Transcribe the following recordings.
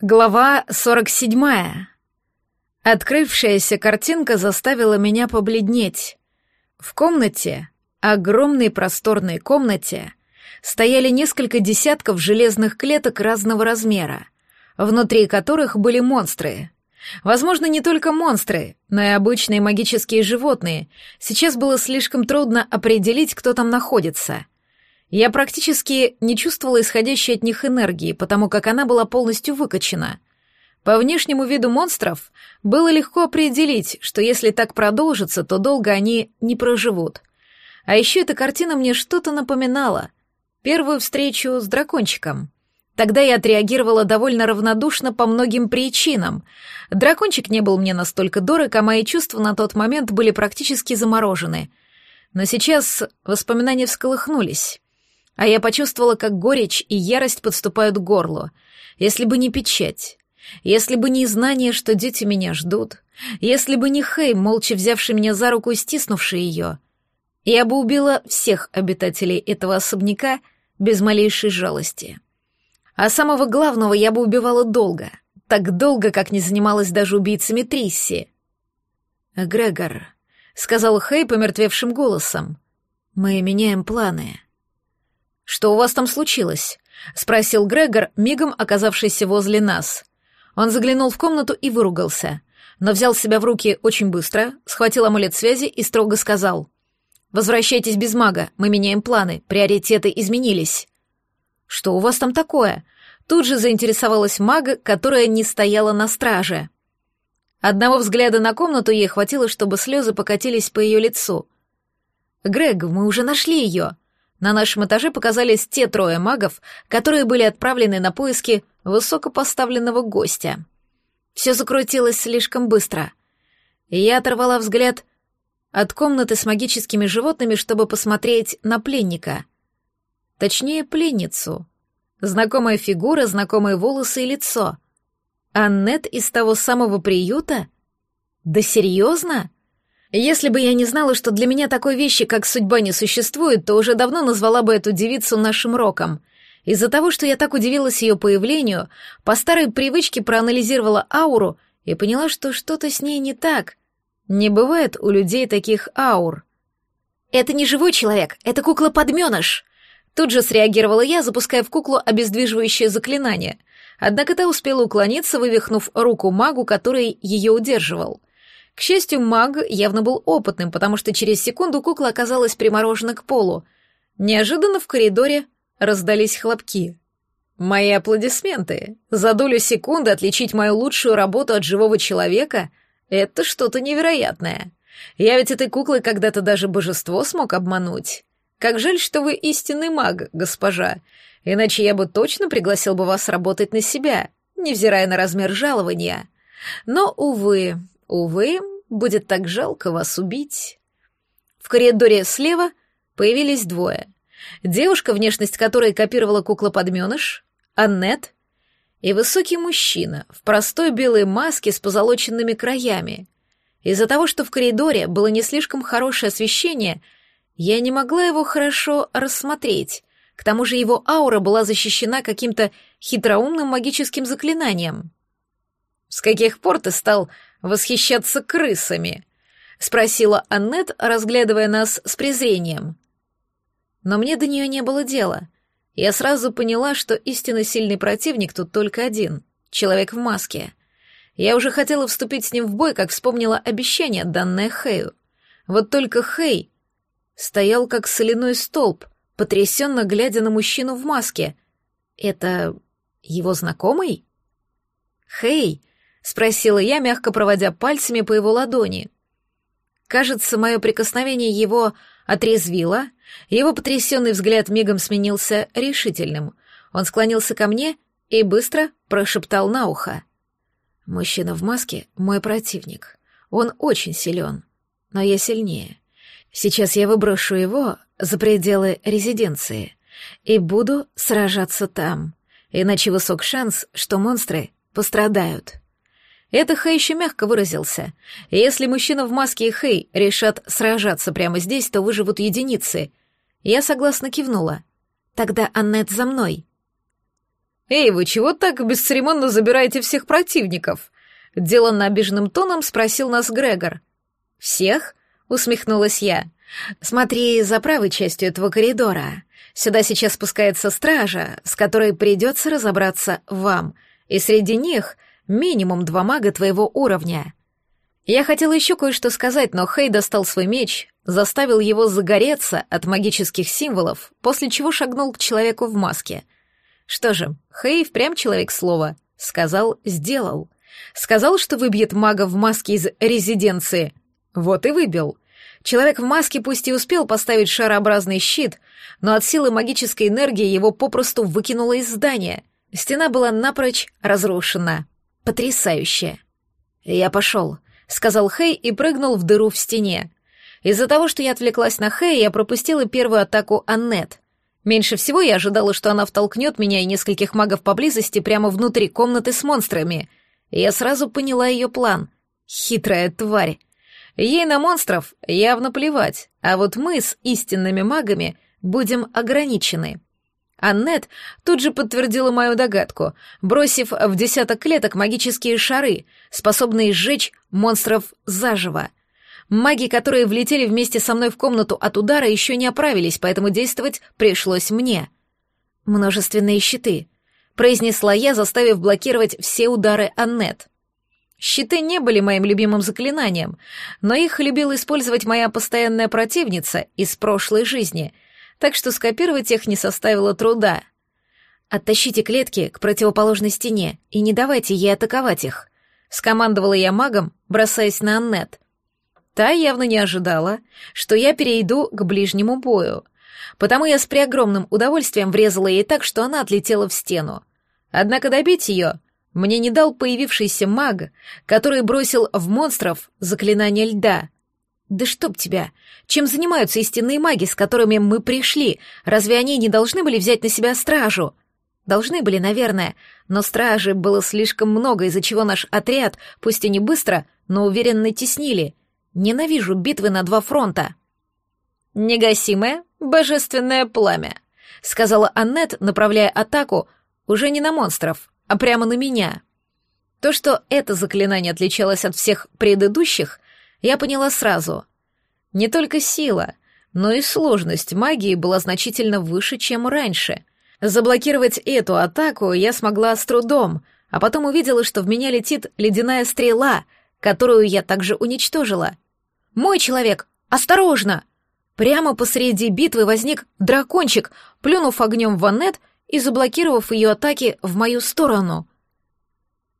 Глава 47. Открывшаяся картинка заставила меня побледнеть. В комнате, огромной просторной комнате, стояли несколько десятков железных клеток разного размера, внутри которых были монстры. Возможно, не только монстры, но и обычные магические животные. Сейчас было слишком трудно определить, кто там находится — я практически не чувствовала исходящей от них энергии, потому как она была полностью выкачена. По внешнему виду монстров было легко определить, что если так продолжится, то долго они не проживут. А еще эта картина мне что-то напоминала. Первую встречу с дракончиком. Тогда я отреагировала довольно равнодушно по многим причинам. Дракончик не был мне настолько дорог, а мои чувства на тот момент были практически заморожены. Но сейчас воспоминания всколыхнулись. А я почувствовала, как горечь и ярость подступают к горлу. Если бы не печать, если бы не знание, что дети меня ждут, если бы не Хей, молча взявший меня за руку и стиснувший ее, я бы убила всех обитателей этого особняка без малейшей жалости. А самого главного я бы убивала долго, так долго, как не занималась даже убийцами Трисси. «Грегор», — сказал Хей помертвевшим голосом, — «мы меняем планы». «Что у вас там случилось?» — спросил Грегор, мигом оказавшийся возле нас. Он заглянул в комнату и выругался, но взял себя в руки очень быстро, схватил амулет связи и строго сказал. «Возвращайтесь без мага, мы меняем планы, приоритеты изменились». «Что у вас там такое?» Тут же заинтересовалась мага, которая не стояла на страже. Одного взгляда на комнату ей хватило, чтобы слезы покатились по ее лицу. «Грег, мы уже нашли ее!» На нашем этаже показались те трое магов, которые были отправлены на поиски высокопоставленного гостя. Все закрутилось слишком быстро. Я оторвала взгляд от комнаты с магическими животными, чтобы посмотреть на пленника. Точнее, пленницу. Знакомая фигура, знакомые волосы и лицо. Аннет из того самого приюта? Да серьезно? Если бы я не знала, что для меня такой вещи, как судьба, не существует, то уже давно назвала бы эту девицу нашим роком. Из-за того, что я так удивилась ее появлению, по старой привычке проанализировала ауру и поняла, что что-то с ней не так. Не бывает у людей таких аур. «Это не живой человек, это кукла-подменыш!» Тут же среагировала я, запуская в куклу обездвиживающее заклинание. Однако та успела уклониться, вывихнув руку магу, который ее удерживал — к счастью, маг явно был опытным, потому что через секунду кукла оказалась приморожена к полу. Неожиданно в коридоре раздались хлопки. Мои аплодисменты. За долю секунды отличить мою лучшую работу от живого человека — это что-то невероятное. Я ведь этой куклой когда-то даже божество смог обмануть. Как жаль, что вы истинный маг, госпожа. Иначе я бы точно пригласил бы вас работать на себя, невзирая на размер жалования. Но, увы, Увы, будет так жалко вас убить. В коридоре слева появились двое. Девушка, внешность которой копировала кукла-подменыш, Аннет, и высокий мужчина в простой белой маске с позолоченными краями. Из-за того, что в коридоре было не слишком хорошее освещение, я не могла его хорошо рассмотреть. К тому же его аура была защищена каким-то хитроумным магическим заклинанием. «С каких пор ты стал восхищаться крысами?» — спросила Аннет, разглядывая нас с презрением. Но мне до нее не было дела. Я сразу поняла, что истинно сильный противник тут только один — человек в маске. Я уже хотела вступить с ним в бой, как вспомнила обещание, данное Хэю. Вот только Хэй стоял как соляной столб, потрясенно глядя на мужчину в маске. «Это его знакомый?» «Хэй!» Спросила я, мягко проводя пальцами по его ладони. Кажется, мое прикосновение его отрезвило, его потрясенный взгляд мигом сменился решительным. Он склонился ко мне и быстро прошептал на ухо. «Мужчина в маске — мой противник. Он очень силен, но я сильнее. Сейчас я выброшу его за пределы резиденции и буду сражаться там, иначе высок шанс, что монстры пострадают». Это Хэй еще мягко выразился. Если мужчина в маске и Хэй решат сражаться прямо здесь, то выживут единицы. Я согласно кивнула. Тогда Аннет за мной. «Эй, вы чего так бесцеремонно забираете всех противников?» Деланно обиженным тоном спросил нас Грегор. «Всех?» — усмехнулась я. «Смотри за правой частью этого коридора. Сюда сейчас спускается стража, с которой придется разобраться вам. И среди них Минимум два мага твоего уровня. Я хотел еще кое-что сказать, но Хей достал свой меч, заставил его загореться от магических символов, после чего шагнул к человеку в маске. Что же, Хей впрямь человек слова. Сказал, сделал. Сказал, что выбьет мага в маске из резиденции. Вот и выбил. Человек в маске пусть и успел поставить шарообразный щит, но от силы магической энергии его попросту выкинуло из здания. Стена была напрочь разрушена. Потрясающе. Я пошел, сказал Хэй и прыгнул в дыру в стене. Из-за того, что я отвлеклась на Хэя, я пропустила первую атаку Аннет. Меньше всего я ожидала, что она втолкнет меня и нескольких магов поблизости прямо внутри комнаты с монстрами. Я сразу поняла ее план. Хитрая тварь. Ей на монстров явно плевать, а вот мы с истинными магами будем ограничены. Аннет тут же подтвердила мою догадку, бросив в десяток клеток магические шары, способные сжечь монстров заживо. Маги, которые влетели вместе со мной в комнату от удара, еще не оправились, поэтому действовать пришлось мне. «Множественные щиты», — произнесла я, заставив блокировать все удары Аннет. Щиты не были моим любимым заклинанием, но их любила использовать моя постоянная противница из прошлой жизни — так что скопировать их не составило труда. «Оттащите клетки к противоположной стене и не давайте ей атаковать их», — скомандовала я магом, бросаясь на Аннет. Та явно не ожидала, что я перейду к ближнему бою, потому я с преогромным удовольствием врезала ей так, что она отлетела в стену. Однако добить ее мне не дал появившийся маг, который бросил в монстров заклинание льда — да чтоб тебя! Чем занимаются истинные маги, с которыми мы пришли? Разве они не должны были взять на себя стражу? Должны были, наверное, но стражи было слишком много, из-за чего наш отряд, пусть и не быстро, но уверенно теснили. Ненавижу битвы на два фронта. Негасимое божественное пламя, сказала Аннет, направляя атаку уже не на монстров, а прямо на меня. То, что это заклинание отличалось от всех предыдущих, я поняла сразу. Не только сила, но и сложность магии была значительно выше, чем раньше. Заблокировать эту атаку я смогла с трудом, а потом увидела, что в меня летит ледяная стрела, которую я также уничтожила. «Мой человек, осторожно!» Прямо посреди битвы возник дракончик, плюнув огнем в Ванет и заблокировав ее атаки в мою сторону.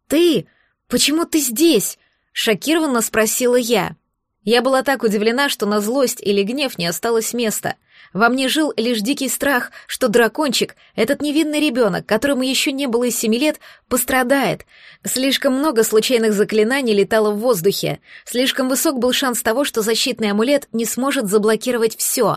«Ты? Почему ты здесь?» Шокированно спросила я. Я была так удивлена, что на злость или гнев не осталось места. Во мне жил лишь дикий страх, что дракончик, этот невинный ребенок, которому еще не было и семи лет, пострадает. Слишком много случайных заклинаний летало в воздухе. Слишком высок был шанс того, что защитный амулет не сможет заблокировать все.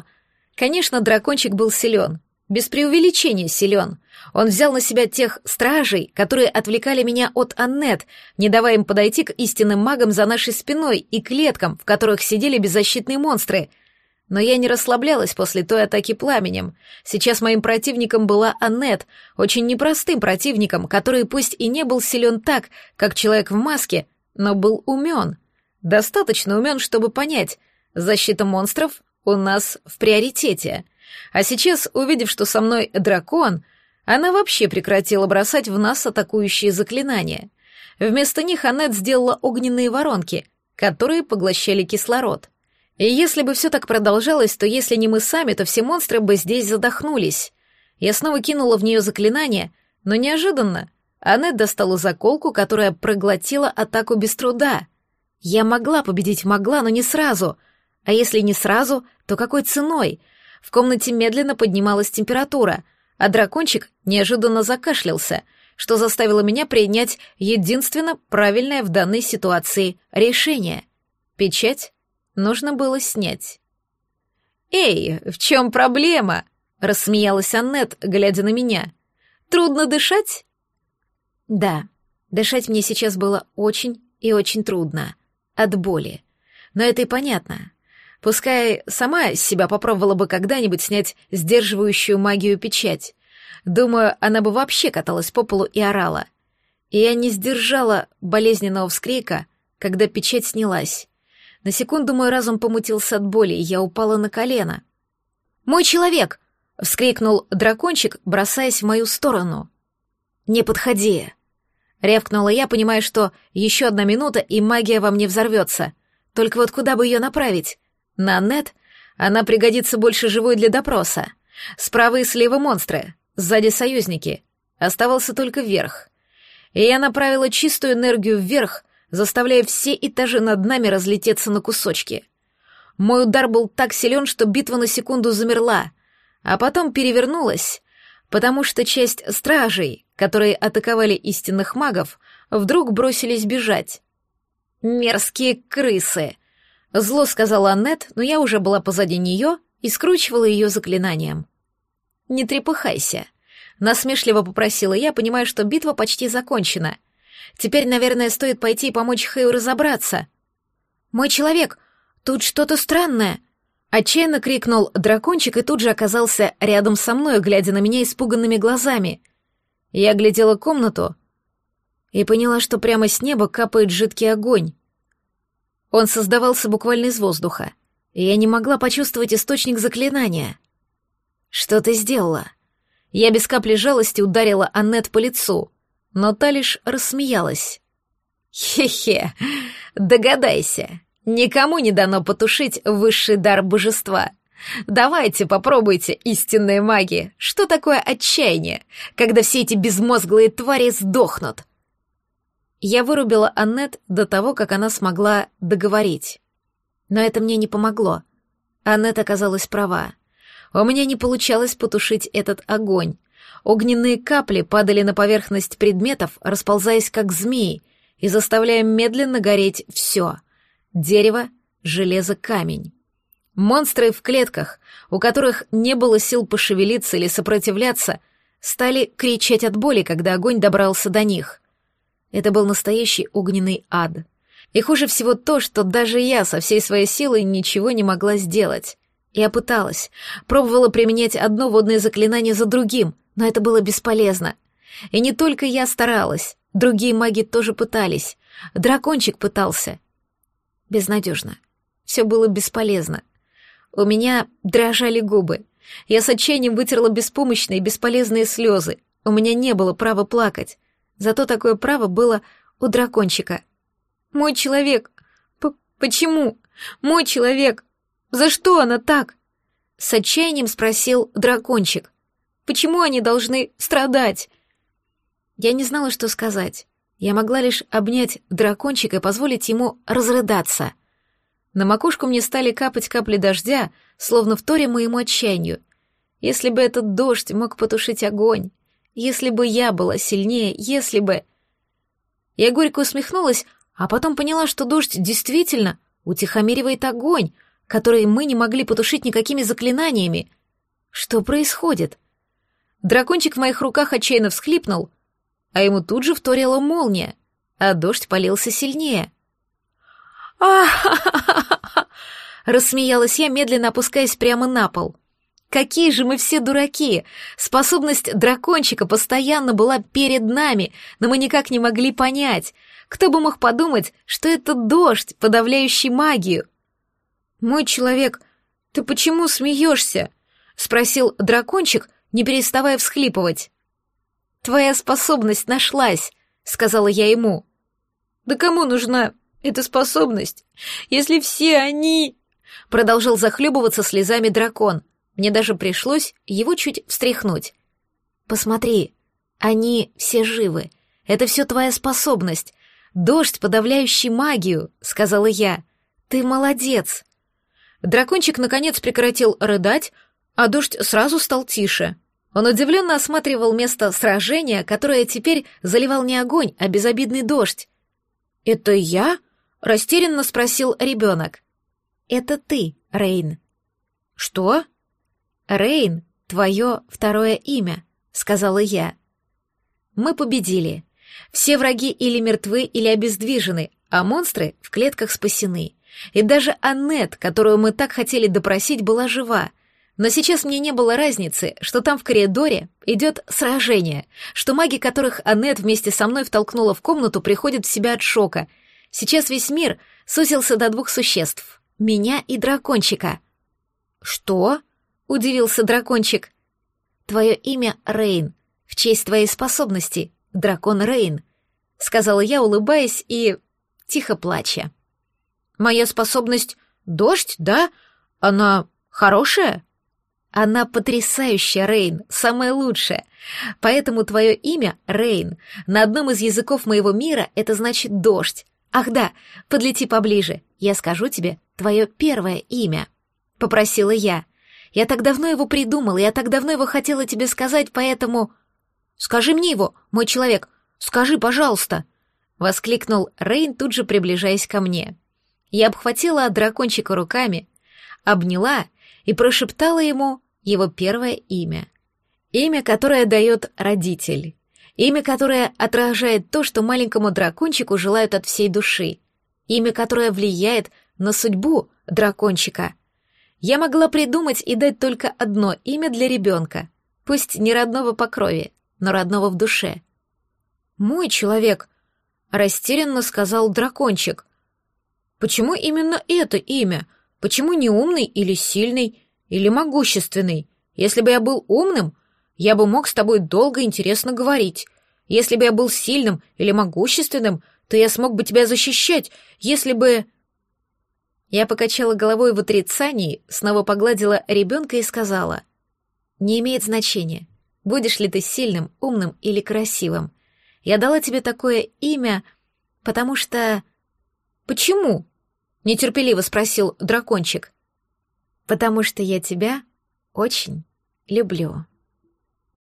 Конечно, дракончик был силен, без преувеличения силен. Он взял на себя тех стражей, которые отвлекали меня от Аннет, не давая им подойти к истинным магам за нашей спиной и клеткам, в которых сидели беззащитные монстры. Но я не расслаблялась после той атаки пламенем. Сейчас моим противником была Аннет, очень непростым противником, который пусть и не был силен так, как человек в маске, но был умен. Достаточно умен, чтобы понять, защита монстров у нас в приоритете. А сейчас, увидев, что со мной дракон, она вообще прекратила бросать в нас атакующие заклинания. Вместо них Аннет сделала огненные воронки, которые поглощали кислород. И если бы все так продолжалось, то если не мы сами, то все монстры бы здесь задохнулись. Я снова кинула в нее заклинание, но неожиданно Аннет достала заколку, которая проглотила атаку без труда. Я могла победить, могла, но не сразу. А если не сразу, то какой ценой — в комнате медленно поднималась температура, а дракончик неожиданно закашлялся, что заставило меня принять единственно правильное в данной ситуации решение. Печать нужно было снять. «Эй, в чем проблема?» — рассмеялась Аннет, глядя на меня. «Трудно дышать?» «Да, дышать мне сейчас было очень и очень трудно. От боли. Но это и понятно. Пускай сама себя попробовала бы когда-нибудь снять сдерживающую магию печать. Думаю, она бы вообще каталась по полу и орала. И я не сдержала болезненного вскрика, когда печать снялась. На секунду мой разум помутился от боли, и я упала на колено. «Мой человек!» — вскрикнул дракончик, бросаясь в мою сторону. «Не подходи!» — рявкнула я, понимая, что еще одна минута, и магия во мне взорвется. Только вот куда бы ее направить? На Нанет? Она пригодится больше живой для допроса. Справа и слева монстры, сзади союзники. Оставался только вверх. И я направила чистую энергию вверх, заставляя все этажи над нами разлететься на кусочки. Мой удар был так силен, что битва на секунду замерла, а потом перевернулась, потому что часть стражей, которые атаковали истинных магов, вдруг бросились бежать. «Мерзкие крысы!» Зло сказала Аннет, но я уже была позади нее и скручивала ее заклинанием. «Не трепыхайся», — насмешливо попросила я, понимая, что битва почти закончена. «Теперь, наверное, стоит пойти и помочь Хэю разобраться». «Мой человек, тут что-то странное», — отчаянно крикнул дракончик и тут же оказался рядом со мной, глядя на меня испуганными глазами. Я глядела комнату и поняла, что прямо с неба капает жидкий огонь. Он создавался буквально из воздуха, и я не могла почувствовать источник заклинания. «Что ты сделала?» Я без капли жалости ударила Аннет по лицу, но та лишь рассмеялась. «Хе-хе, догадайся, никому не дано потушить высший дар божества. Давайте попробуйте истинные маги. Что такое отчаяние, когда все эти безмозглые твари сдохнут? Я вырубила Аннет до того, как она смогла договорить. Но это мне не помогло. Аннет оказалась права. У меня не получалось потушить этот огонь. Огненные капли падали на поверхность предметов, расползаясь как змеи, и заставляя медленно гореть все — дерево, железо, камень. Монстры в клетках, у которых не было сил пошевелиться или сопротивляться, стали кричать от боли, когда огонь добрался до них. Это был настоящий огненный ад. И хуже всего то, что даже я со всей своей силой ничего не могла сделать. Я пыталась, пробовала применять одно водное заклинание за другим, но это было бесполезно. И не только я старалась, другие маги тоже пытались. Дракончик пытался. Безнадежно. Все было бесполезно. У меня дрожали губы. Я с отчаянием вытерла беспомощные бесполезные слезы. У меня не было права плакать. Зато такое право было у дракончика. «Мой человек! П Почему? Мой человек! За что она так?» С отчаянием спросил дракончик. «Почему они должны страдать?» Я не знала, что сказать. Я могла лишь обнять дракончика и позволить ему разрыдаться. На макушку мне стали капать капли дождя, словно в торе моему отчаянию. Если бы этот дождь мог потушить огонь, если бы я была сильнее, если бы... Я горько усмехнулась, а потом поняла, что дождь действительно утихомиривает огонь, который мы не могли потушить никакими заклинаниями. Что происходит? Дракончик в моих руках отчаянно всхлипнул, а ему тут же вторила молния, а дождь полился сильнее. а Рассмеялась я, медленно опускаясь прямо на пол. Какие же мы все дураки! Способность дракончика постоянно была перед нами, но мы никак не могли понять. Кто бы мог подумать, что это дождь, подавляющий магию? «Мой человек, ты почему смеешься?» — спросил дракончик, не переставая всхлипывать. «Твоя способность нашлась», — сказала я ему. «Да кому нужна эта способность, если все они...» — продолжал захлебываться слезами дракон — мне даже пришлось его чуть встряхнуть. «Посмотри, они все живы. Это все твоя способность. Дождь, подавляющий магию», — сказала я. «Ты молодец». Дракончик наконец прекратил рыдать, а дождь сразу стал тише. Он удивленно осматривал место сражения, которое теперь заливал не огонь, а безобидный дождь. «Это я?» — растерянно спросил ребенок. «Это ты, Рейн». «Что?» «Рейн — твое второе имя», — сказала я. «Мы победили. Все враги или мертвы, или обездвижены, а монстры в клетках спасены. И даже Аннет, которую мы так хотели допросить, была жива. Но сейчас мне не было разницы, что там в коридоре идет сражение, что маги, которых Аннет вместе со мной втолкнула в комнату, приходят в себя от шока. Сейчас весь мир сузился до двух существ — меня и дракончика». «Что?» удивился дракончик. Твое имя Рейн, в честь твоей способности, дракон Рейн, сказала я, улыбаясь и тихо плача. Моя способность дождь, да? Она хорошая? Она потрясающая, Рейн, самая лучшая. Поэтому твое имя Рейн. На одном из языков моего мира это значит дождь. Ах да, подлети поближе. Я скажу тебе твое первое имя, попросила я. Я так давно его придумал, я так давно его хотела тебе сказать, поэтому... Скажи мне его, мой человек, скажи, пожалуйста!» Воскликнул Рейн, тут же приближаясь ко мне. Я обхватила дракончика руками, обняла и прошептала ему его первое имя. Имя, которое дает родитель. Имя, которое отражает то, что маленькому дракончику желают от всей души. Имя, которое влияет на судьбу дракончика — я могла придумать и дать только одно имя для ребенка, пусть не родного по крови, но родного в душе. «Мой человек», — растерянно сказал дракончик. «Почему именно это имя? Почему не умный или сильный, или могущественный? Если бы я был умным, я бы мог с тобой долго и интересно говорить. Если бы я был сильным или могущественным, то я смог бы тебя защищать. Если бы...» Я покачала головой в отрицании, снова погладила ребенка и сказала. «Не имеет значения, будешь ли ты сильным, умным или красивым. Я дала тебе такое имя, потому что...» «Почему?» — нетерпеливо спросил дракончик. «Потому что я тебя очень люблю».